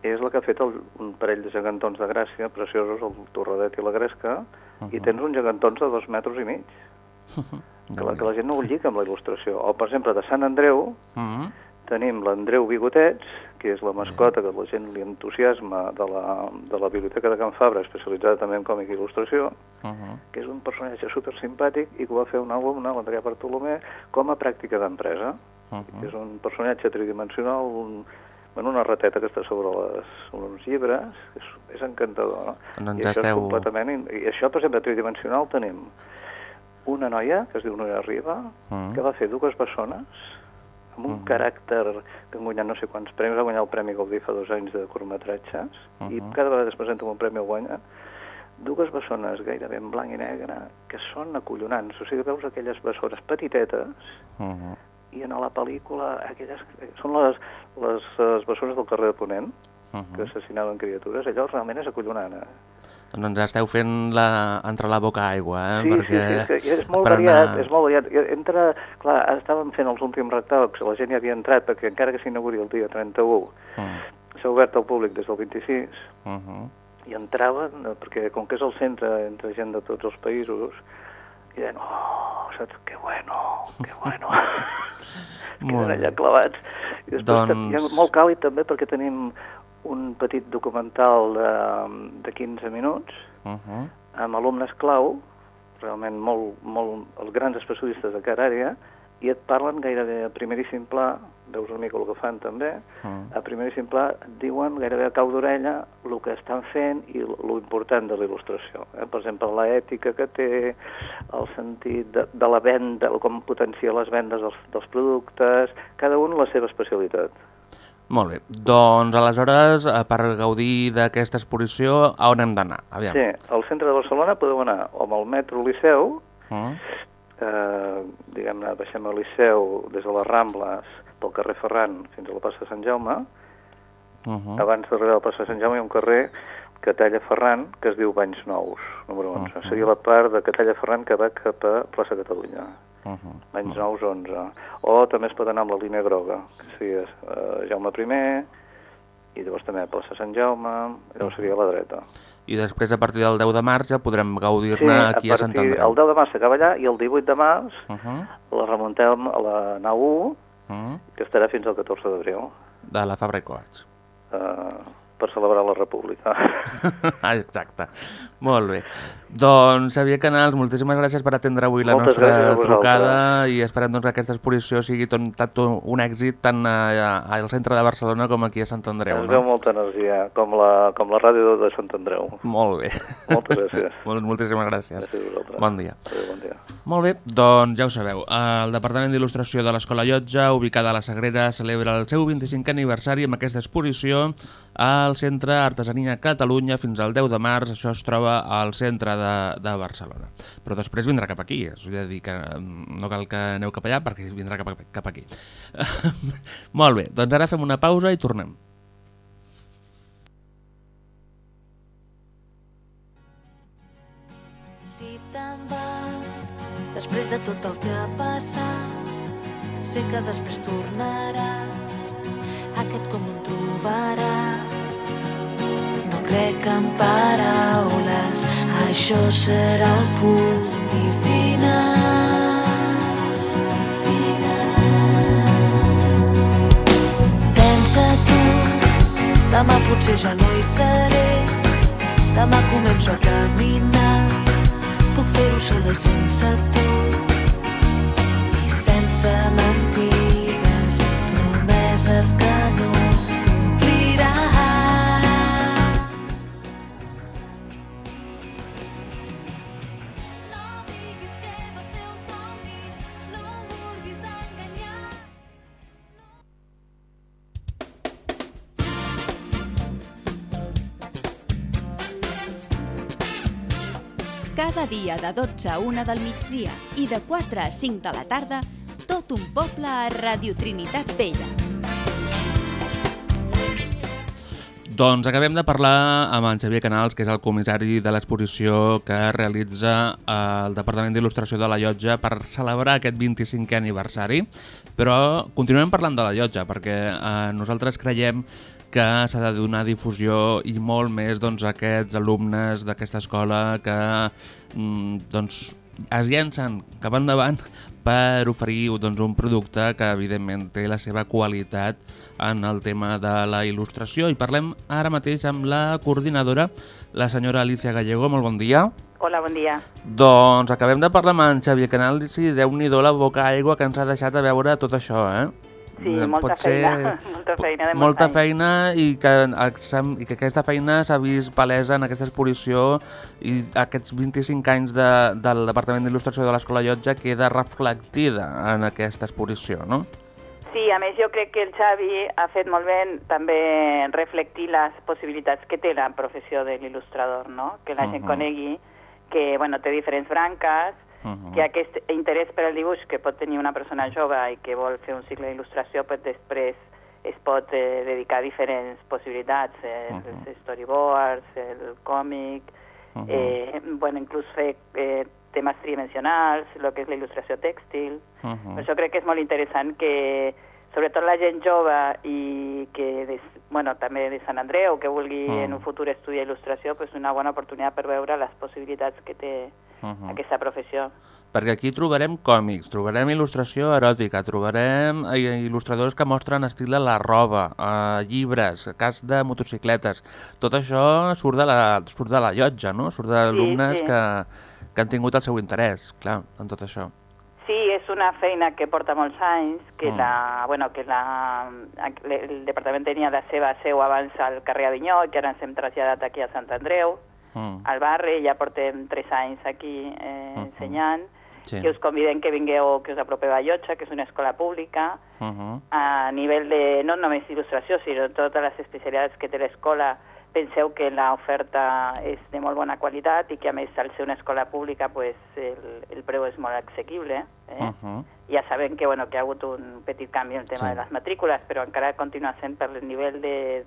és la que ha fet el, un parell de gegantons de Gràcia, preciosos, el Torradet i la Gresca, i Mhm. tens uns gegantons de dos metres i mig. <laughs> que la, que la gent no ho lliga amb la il·lustració. O, per exemple, de Sant Andreu Uh -huh. tenim l'Andreu Bigotets, que és la mascota que la gent li entusiasma de la, de la Biblioteca de Can Fabra, especialitzada també en còmic i il·lustració, Uh -huh. que és un personatge super simpàtic i que va fer un alumne, l'Andrea Bartolomé, com a pràctica d'empresa. Uh -huh. És un personatge tridimensional, un, bueno, una rateta que està sobre les, uns llibres, és, és encantador, no? Doncs I això esteu- és completament... in- I això, per exemple, tridimensional tenim una noia, que es diu Noia Riba, Mm. que va fer dues bessones amb un caràcter que han guanyat no sé quants premis, va guanyar el Premi Gaudí fa dos anys de curtmetratges, i Mhm. cada vegada es presenta un premi el guanya, dues bessones gairebé en blanc i negre que són acollonants, o sigui, veus aquelles bessones petitetes Uh -huh. i en la pel·lícula aquelles, són les, les, les bessones del carrer de Ponent Uh que -huh. assassinaven criatures, allò realment és acollonant. Eh? Doncs ens esteu fent la... entrar la boca aigua, eh? Sí, Perquè... sí, sí, sí, és molt per variat, anar- és molt variat. I Entra, clar, estàvem fent els últims rectòlegs, la gent ja havia entrat, perquè encara que s'inauguri el dia 31, Mm. s'ha obert al públic des del 26, Uh -huh. i entraven, eh, perquè com que és el centre entre gent de tots els països, i deien, oh, saps, que bueno, que bueno. <laughs> Queden allà clavats. I després doncs... hi ha molt càlid també perquè tenim un petit documental de, de 15 minuts Uh -huh. amb alumnes clau, realment molt, molt els grans especialistes de cada àrea, i et parlen gairebé a primeríssim pla, veus una mica el que fan també, Mm. a primeríssim pla diuen gairebé a cau d'orella el que estan fent i lo important de la il·lustració. Eh? Per exemple, la ètica que té, el sentit de, de la venda, com potenciar les vendes dels, dels productes, cada un la seva especialitat. Molt bé. Doncs, aleshores, eh, per gaudir d'aquesta exposició, a on hem d'anar? Sí, al centre de Barcelona podeu anar o amb el metro Liceu, Mm. eh, diguem-ne, baixem al Liceu des de les Rambles pel carrer Ferran fins a la plaça de Sant Jaume. Uh -huh. Abans d'arribar a la plaça de Sant Jaume hi ha un carrer que talla Ferran que es diu Banys Nous, número 11. Seria la part de Catalla Ferran que va cap a plaça Catalunya. Uh -huh. Banys Nous 11. O també es pot anar amb la línia groga, que seria eh, Jaume I, i llavors també a plaça Sant Jaume, llavors seria a la dreta. I després, a partir del 10 de març, ja podrem Sí, gaudir-ne aquí a, Sant partir- Andreu. El 10 de març s'acaba allà i el 18 de març Uh -huh. la remuntem a la nau 1, Uh -huh. que estarà fins al 14 d'abril, De la Fabra i Coats. eh, per celebrar la República. <laughs> ah, exacte. Molt bé. Doncs, Xavier Canals, moltíssimes gràcies per atendre avui la Moltes nostra trucada i esperem doncs, que aquesta exposició sigui tot, un èxit tant al centre de Barcelona com aquí a Sant Andreu. Es veu No? molta energia, com la, com la ràdio de Sant Andreu. Molt bé. Moltes gràcies. <laughs> Molt, moltíssimes gràcies. Gràcies. Bon dia. Adéu, bon dia. Molt bé, doncs ja ho sabeu. El Departament d'Il·lustració de l'Escola Llotja, ubicada a la Sagrera, celebra el seu 25è aniversari amb aquesta exposició al Centre Artesania Catalunya fins al 10 de març. Això es troba al centre de, de Barcelona. Però després vindrà cap aquí. És a dir, que mm, no cal que aneu cap allà perquè vindrà cap, cap aquí. <laughs> Molt bé, doncs ara fem una pausa i tornem. Si te'n vas, després de tot el que ha passat, sé que després tornaràs, aquest com em trobarà. Crec en paraules, això serà el punt final. Pensa tu, demà potser ja no hi seré, demà començo a caminar, puc fer-ho sola sense tu. I sense mentides, promeses que dia de 12 a 1 del migdia i de 4 a 5 de la tarda, tot un poble a Radio Trinitat Vella. Doncs acabem de parlar amb en Xavier Canals, que és el comissari de l'exposició que realitza el Departament d'Il·lustració de la Llotja per celebrar aquest 25è aniversari, però continuem parlant de la Llotja, perquè eh, nosaltres creiem que s'ha de donar difusió i molt més doncs, a aquests alumnes d'aquesta escola que mm, doncs, es llencen cap endavant per oferir doncs, un producte que evidentment té la seva qualitat en el tema de la il·lustració i parlem ara mateix amb la coordinadora, la senyora Alicia Gallego, molt bon dia. Hola, bon dia. Doncs acabem de parlar amb en Xavier Canals i déu-n'hi-do la boca aigua que ens ha deixat a veure tot això, eh? Sí, Eh, molta feina, <laughs> molta feina de molta anys. feina i que, i que aquesta feina s'ha vist palesa en aquesta exposició i aquests 25 anys de, del Departament d'Il·lustració de l'Escola Llotja queda reflectida en aquesta exposició, no? Sí, a més jo crec que el Xavi ha fet molt bé també reflectir les possibilitats que té la professió de l'il·lustrador, no? Que la gent Mhm. conegui que bueno, té diferents branques, Mhm. que aquest interès per al dibuix que pot tenir una persona jove i que vol fer un cicle d'il·lustració, pues després es pot eh, dedicar a diferents possibilitats, eh, Mhm. els storyboards, el còmic, Mhm. eh, bueno, inclús fer eh, temes tridimensionals, el que és la il·lustració tèxtil. Mhm. Per això crec que és molt interessant que, sobretot la gent jove i que, des, bueno, també de Sant Andreu, que vulgui Mm. en un futur estudiar il·lustració, pues una bona oportunitat per veure les possibilitats que té Mhm. aquesta professió. Perquè aquí trobarem còmics, trobarem il·lustració eròtica, trobarem eh, il·lustradors que mostren estil de la roba, eh, llibres, cas de motocicletes... Tot això surt de la, surt de la llotja, no? Surt d'alumnes sí. que, que han tingut el seu interès, clar, en tot això. Sí, és una feina que porta molts anys, que, Mm. la, bueno, que la, el departament tenia la seva seu abans al carrer Avinyó que ara ens hem traslladat aquí a Sant Andreu, Mm. al barri, ja portem tres anys aquí eh, Mhm. ensenyant, Sí. que us convidem que vingueu, que us apropeu a Llotja, que és una escola pública, Uh -huh. a nivell de, no només il·lustració, sinó totes les especialitats que té l'escola, penseu que l'oferta és de molt bona qualitat i que a més al ser una escola pública pues, el, el preu és molt assequible. Eh? Uh -huh. Ja sabem que, bueno, que ha hagut un petit canvi en el tema Sí. de les matrícules, però encara continua sent per el nivell de,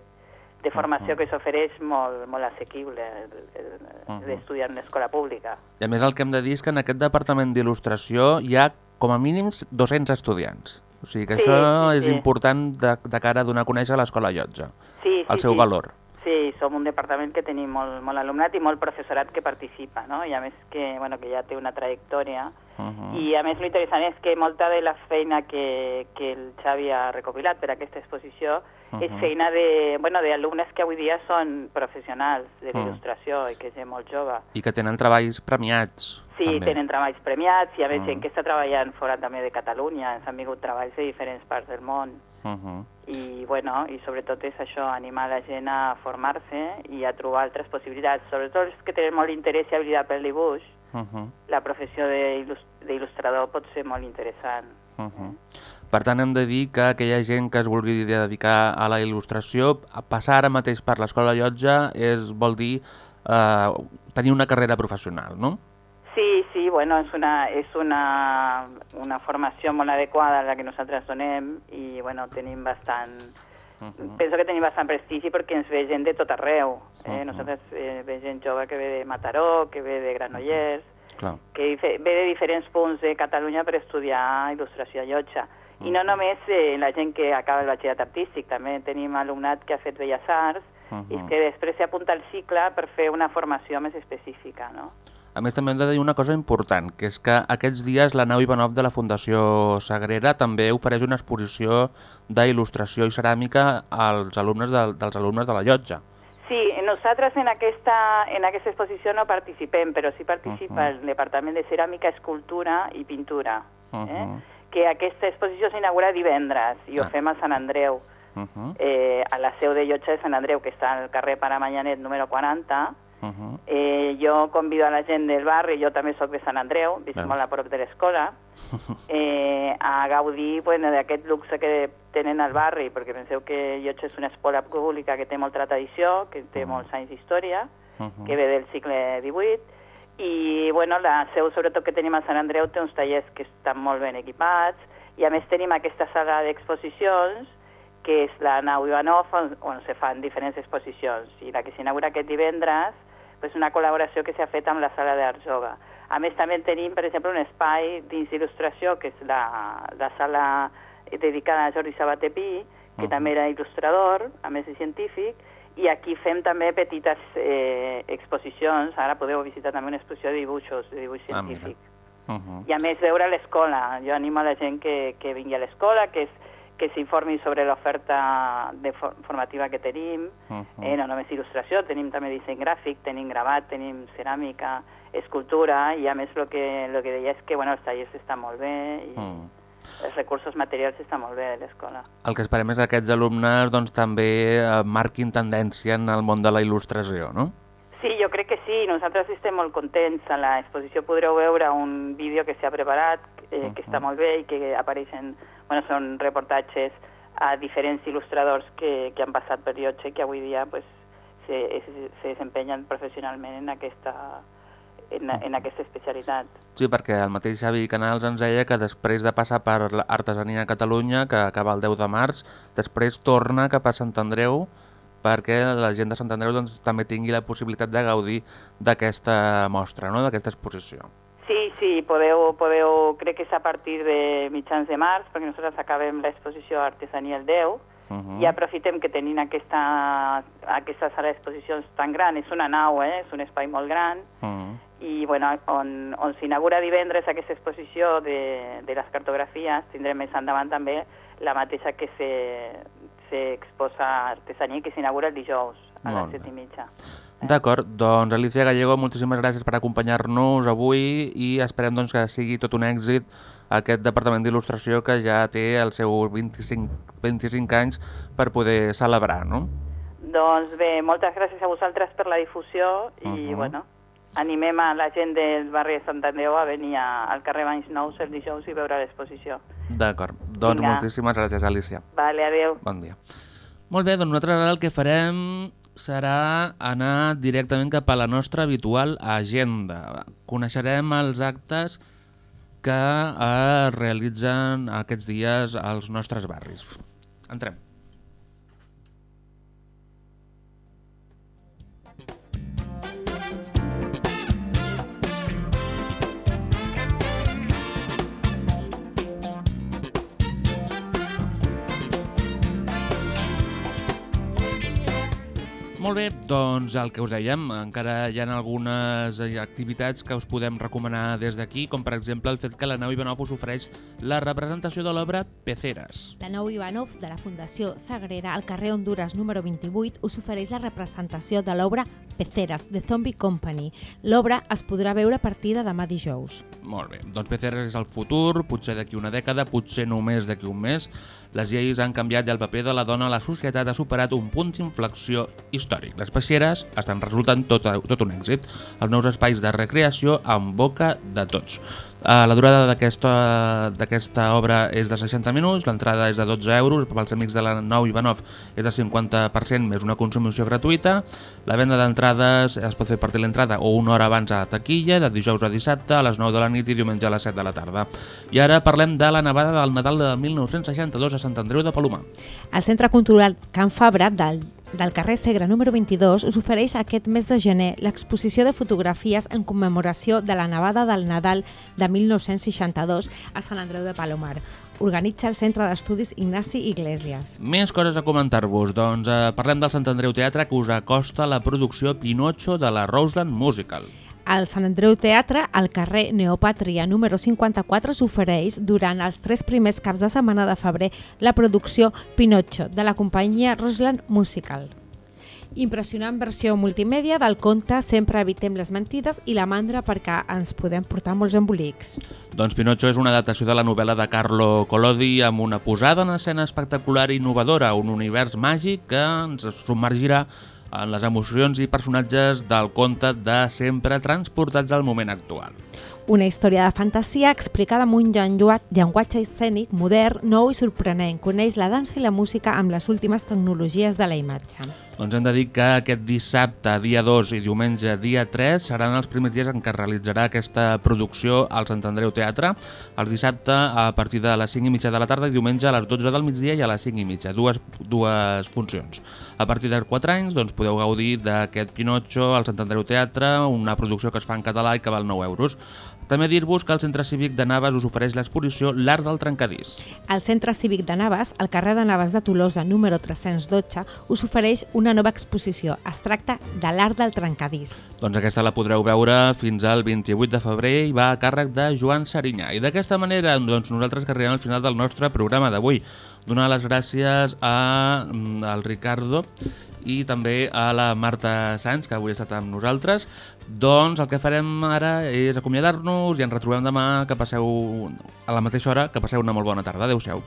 de formació que s'ofereix molt, molt assequible el, el, Mhm. d'estudiar en una escola pública. I a més el que hem de dir és que en aquest departament d'il·lustració hi ha com a mínims 200 estudiants. O sigui que Sí, això sí, és sí. important de, de cara a donar a conèixer l'escola Llotja, Sí, el sí, seu sí. valor. Sí, som un departament que tenim molt, molt alumnat i molt professorat que participa, no? I a més que, bueno, que ja té una trajectòria. Uh -huh. I a més l'interessant és que molta de la feina que, que el Xavi ha recopilat per aquesta exposició és Mhm. feina de, bueno, d'alumnes que avui dia són professionals de la Mm. il·lustració i que és gent molt jove. I que tenen treballs premiats. Sí, també. tenen treballs premiats i a més Mm. gent que està treballant fora també de Catalunya, ens han vingut treballs de diferents parts del món Uh -huh. I, bueno, i sobretot és això, animar la gent a formar-se i a trobar altres possibilitats, sobretot els que tenen molt interès i habilitat pel dibuix, Uh -huh. la professió d'il·lus- d'il·lustrador pot ser molt interessant. Uh -huh. Per tant, hem de dir que aquella gent que es vulgui dedicar a la il·lustració, a passar ara mateix per l'escola Llotja és, vol dir eh, tenir una carrera professional, no? Sí, sí, bueno, és una, és una, una formació molt adequada la que nosaltres donem i, bueno, tenim bastant... Penso que tenim bastant prestigi perquè ens ve gent de tot arreu. Eh? Mhm. Nosaltres eh, ve gent jove que ve de Mataró, que ve de Granollers, Clar. que dife- ve de diferents punts de Catalunya per estudiar il·lustració a Llotja. I no només eh, la gent que acaba el batxillerat artístic, també tenim alumnat que ha fet Belles Arts i Mhm. que després s'apunta al cicle per fer una formació més específica, no? A més, també hem de dir una cosa important, que és que aquests dies la nau Ivanov de la Fundació Sagrera també ofereix una exposició d'il·lustració i ceràmica als alumnes de, dels alumnes de la llotja. Sí, nosaltres en aquesta, en aquesta exposició no participem, però sí participa Mhm. el Departament de Ceràmica, Escultura i Pintura, Uh -huh. eh? que aquesta exposició s'inaugura divendres i ho Ah. fem a Sant Andreu, Uh -huh. eh, a la seu de Llotja de Sant Andreu, que està al carrer Paramanyanet número 40. Uh -huh. Eh, jo convido a la gent del barri, jo també sóc de Sant Andreu, visc Veus. molt a prop de l'escola, <laughs> eh, a gaudir bueno, d'aquest luxe que tenen al barri, perquè penseu que Llotja és una escola pública que té molta tradició, que té molts anys d'història, Mhm. que ve del segle XVIII, i bueno, la seu sobretot que tenim a Sant Andreu té uns tallers que estan molt ben equipats, i a més tenim aquesta sala d'exposicions, que és la nau Ivanov, on, on se fan diferents exposicions, i la que s'inaugura aquest divendres és una col·laboració que s'ha fet amb la sala d'art jove. A més, també tenim, per exemple, un espai dins d'il·lustració, que és la, la sala dedicada a Jordi Sabater Pi, que Mhm. també era il·lustrador, a més de científic, i aquí fem també petites eh, exposicions. Ara podeu visitar també una exposició de dibuixos, de dibuix Ah, mira. científic. Uh -huh. I a més veure l'escola. Jo animo a la gent que, que vingui a l'escola, que, és, que s'informi sobre l'oferta for formativa que tenim. Uh -huh. eh, no només il·lustració, tenim també disseny gràfic, tenim gravat, tenim ceràmica, escultura, i a més el que, lo que deia és que bueno, els tallers estan molt bé i Mm. els recursos materials estan molt bé a l'escola. El que esperem és que aquests alumnes doncs, també eh, marquin tendència en el món de la il·lustració, no? Sí, jo crec que sí. Nosaltres estem molt contents. A l'exposició podreu veure un vídeo que s'ha preparat, eh, que està molt bé i que apareixen, bueno, són reportatges a diferents il·lustradors que, que han passat per Llotja i que avui dia pues, se, se, se desempenyen professionalment en aquesta, en, en aquesta especialitat. Sí, perquè el mateix Xavi Canals ens deia que després de passar per l'Artesania a Catalunya, que acaba el 10 de març, després torna cap a Sant Andreu perquè la gent de Sant Andreu doncs, també tingui la possibilitat de gaudir d'aquesta mostra, no? d'aquesta exposició. Sí, sí, podeu, podeu, crec que és a partir de mitjans de març, perquè nosaltres acabem l'exposició Artesania el 10, uh -huh. i aprofitem que tenim aquesta, aquesta sala d'exposicions tan gran, és una nau, eh? és un espai molt gran, uh -huh. i bueno, on, on s'inaugura divendres aquesta exposició de, de les cartografies, tindrem més endavant també la mateixa que s'exposa se, artesania que s'inaugura el dijous a les set i mitja. D'acord, doncs Alicia Gallego, moltíssimes gràcies per acompanyar-nos avui i esperem doncs, que sigui tot un èxit aquest Departament d'Il·lustració que ja té el seu 25, 25 anys per poder celebrar, no? Doncs bé, moltes gràcies a vosaltres per la difusió i, uh -huh. bueno, animem a la gent del barri de Sant Andreu a venir al carrer Banys Nous el dijous i veure l'exposició. D'acord, doncs Vinga. moltíssimes gràcies, Alicia. Vale, adeu. Bon dia. Molt bé, doncs nosaltres ara el que farem serà anar directament cap a la nostra habitual agenda. Coneixerem els actes que es realitzen aquests dies als nostres barris. Entrem. Molt bé, doncs el que us dèiem, encara hi ha algunes activitats que us podem recomanar des d'aquí, com per exemple el fet que la nau Ivanov us ofereix la representació de l'obra Peceres. La nau Ivanov de la Fundació Sagrera al carrer Honduras número 28 us ofereix la representació de l'obra Peceres, de Zombie Company. L'obra es podrà veure a partir de demà dijous. Molt bé, doncs Peceres és el futur, potser d'aquí una dècada, potser només d'aquí un mes. Les lleis han canviat i el paper de la dona a la societat ha superat un punt d'inflexió històric. Les peixeres estan resultant tot, tot un èxit. Els nous espais de recreació en boca de tots. Uh, la durada d'aquesta obra és de 60 minuts, l'entrada és de 12 euros, pels amics de la Nou Ivanov és de 50% més una consumició gratuïta, la venda d'entrades es pot fer a partir l'entrada o una hora abans a la taquilla, de dijous a dissabte, a les 9 de la nit i diumenge a les 7 de la tarda. I ara parlem de la nevada del Nadal de 1962 a Sant Andreu de Palomar. El Centre Cultural Can Fabra del del carrer Segre número 22 us ofereix aquest mes de gener l'exposició de fotografies en commemoració de la nevada del Nadal de 1962 a Sant Andreu de Palomar. Organitza el Centre d'Estudis Ignasi Iglesias. Més coses a comentar-vos. Doncs eh, parlem del Sant Andreu Teatre que us acosta la producció Pinocho de la Roseland Musical. Al Sant Andreu Teatre, al carrer Neopàtria número 54, s'ofereix durant els tres primers caps de setmana de febrer la producció Pinocho de la companyia Rosland Musical. Impressionant versió multimèdia del conte Sempre evitem les mentides i la mandra perquè ens podem portar molts embolics. Doncs Pinocho és una adaptació de la novel·la de Carlo Collodi amb una posada en escena espectacular i innovadora, un univers màgic que ens submergirà en les emocions i personatges del conte de sempre transportats al moment actual. Una història de fantasia explicada amb un llenguatge escènic modern, nou i sorprenent. Coneix la dansa i la música amb les últimes tecnologies de la imatge. Doncs hem de dir que aquest dissabte, dia 2 i diumenge, dia 3, seran els primers dies en què es realitzarà aquesta producció al Sant Andreu Teatre. El dissabte a partir de les 5 i mitja de la tarda i diumenge a les 12 del migdia i a les 5 i mitja. Dues, dues funcions. A partir de 4 anys doncs, podeu gaudir d'aquest Pinocho al Sant Andreu Teatre, una producció que es fa en català i que val 9 euros. També dir-vos que el Centre Cívic de Navas us ofereix l'exposició L'Art del Trencadís. El Centre Cívic de Navas, al carrer de Navas de Tolosa, número 312, us ofereix una nova exposició. Es tracta de l'Art del Trencadís. Doncs aquesta la podreu veure fins al 28 de febrer i va a càrrec de Joan Sarinyà. I d'aquesta manera, doncs, nosaltres que arribem al final del nostre programa d'avui. Donar les gràcies a, mm, al Ricardo i també a la Marta Sanz, que avui ha estat amb nosaltres. Doncs el que farem ara és acomiadar-nos i ens retrobem demà, que passeu a la mateixa hora, que passeu una molt bona tarda. Adéu-siau.